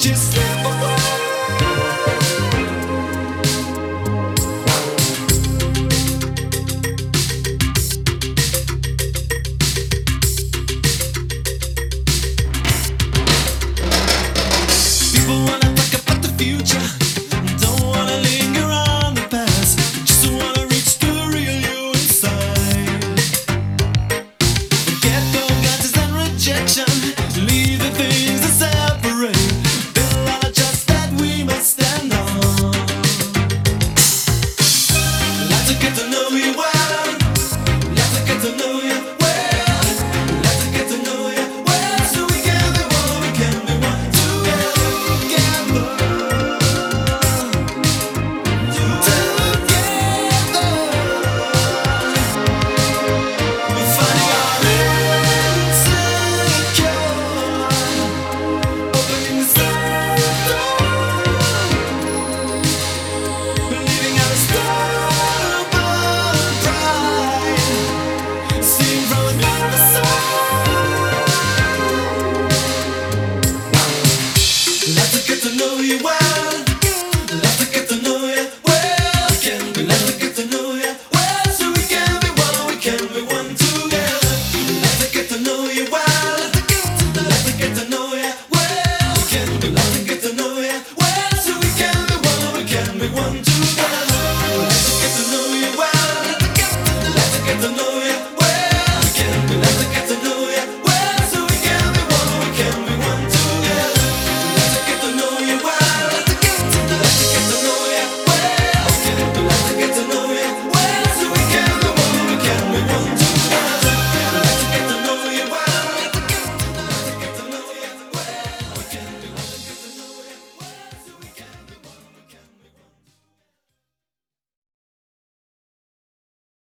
just you well.